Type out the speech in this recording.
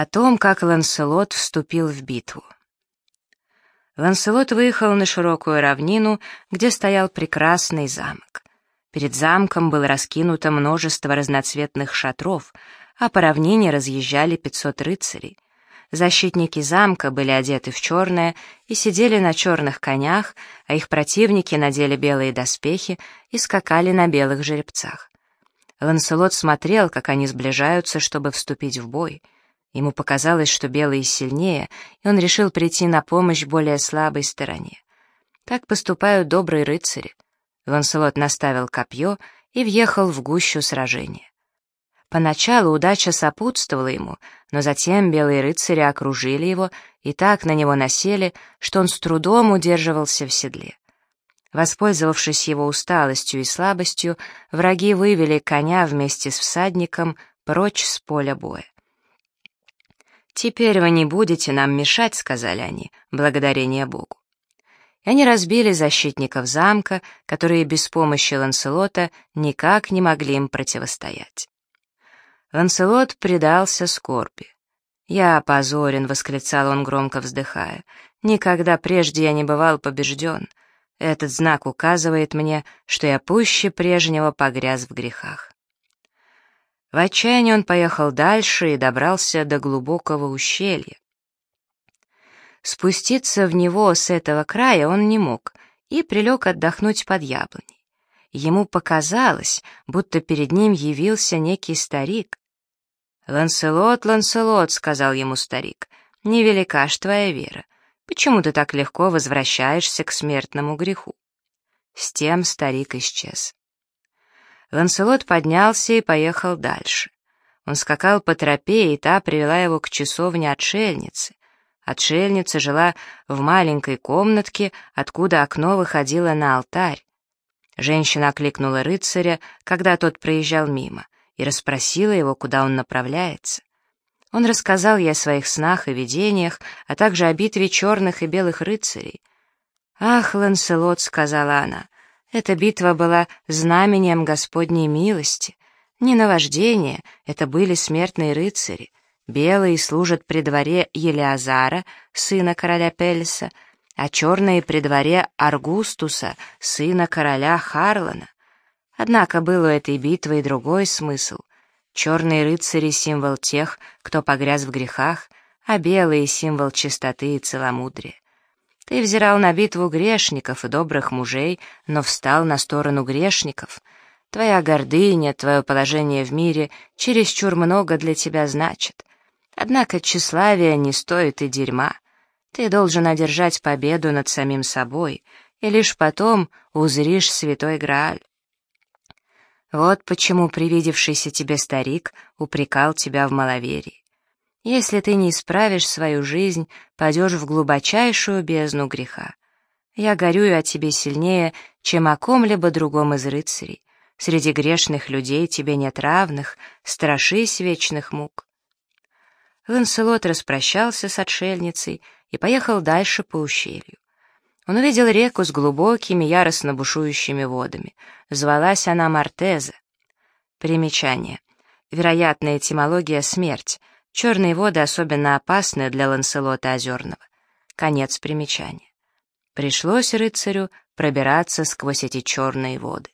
О том, как Ланселот вступил в битву. Ланселот выехал на широкую равнину, где стоял прекрасный замок. Перед замком было раскинуто множество разноцветных шатров, а по равнине разъезжали пятьсот рыцарей. Защитники замка были одеты в черное и сидели на черных конях, а их противники надели белые доспехи и скакали на белых жеребцах. Ланселот смотрел, как они сближаются, чтобы вступить в бой — Ему показалось, что белый сильнее, и он решил прийти на помощь более слабой стороне. Так поступают добрые рыцари. Ланселот наставил копье и въехал в гущу сражения. Поначалу удача сопутствовала ему, но затем белые рыцари окружили его и так на него насели, что он с трудом удерживался в седле. Воспользовавшись его усталостью и слабостью, враги вывели коня вместе с всадником прочь с поля боя. «Теперь вы не будете нам мешать», — сказали они, благодарение Богу. И они разбили защитников замка, которые без помощи Ланселота никак не могли им противостоять. Ланселот предался скорби. «Я опозорен», — восклицал он, громко вздыхая. «Никогда прежде я не бывал побежден. Этот знак указывает мне, что я пуще прежнего погряз в грехах». В отчаянии он поехал дальше и добрался до глубокого ущелья. Спуститься в него с этого края он не мог и прилег отдохнуть под яблоней. Ему показалось, будто перед ним явился некий старик. «Ланселот, Ланселот», — сказал ему старик, — «невелика ж твоя вера. Почему ты так легко возвращаешься к смертному греху?» С тем старик исчез. Ланселот поднялся и поехал дальше. Он скакал по тропе, и та привела его к часовне отшельницы. Отшельница жила в маленькой комнатке, откуда окно выходило на алтарь. Женщина окликнула рыцаря, когда тот проезжал мимо, и расспросила его, куда он направляется. Он рассказал ей о своих снах и видениях, а также о битве черных и белых рыцарей. «Ах, Ланселот», — сказала она, эта битва была знамением Господней милости. Не наваждение, это были смертные рыцари. Белые служат при дворе Елиазара, сына короля Пельса, а черные при дворе Аргустуса, сына короля Харлана. Однако был у этой битвы и другой смысл. Черные рыцари — символ тех, кто погряз в грехах, а белые — символ чистоты и целомудрия. Ты взирал на битву грешников и добрых мужей, но встал на сторону грешников. Твоя гордыня, твое положение в мире чересчур много для тебя значит. Однако тщеславие не стоит и дерьма. Ты должен одержать победу над самим собой, и лишь потом узришь святой Грааль. Вот почему привидевшийся тебе старик упрекал тебя в маловерии. Если ты не исправишь свою жизнь, падешь в глубочайшую бездну греха. Я горюю о тебе сильнее, чем о ком-либо другом из рыцарей. Среди грешных людей тебе нет равных, страшись вечных мук. Ланселот распрощался с отшельницей и поехал дальше по ущелью. Он увидел реку с глубокими, яростно бушующими водами. Звалась она Мартеза. Примечание. Вероятная этимология — смерть. Черные воды особенно опасны для Ланселота Озерного. Конец примечания. Пришлось рыцарю пробираться сквозь эти черные воды.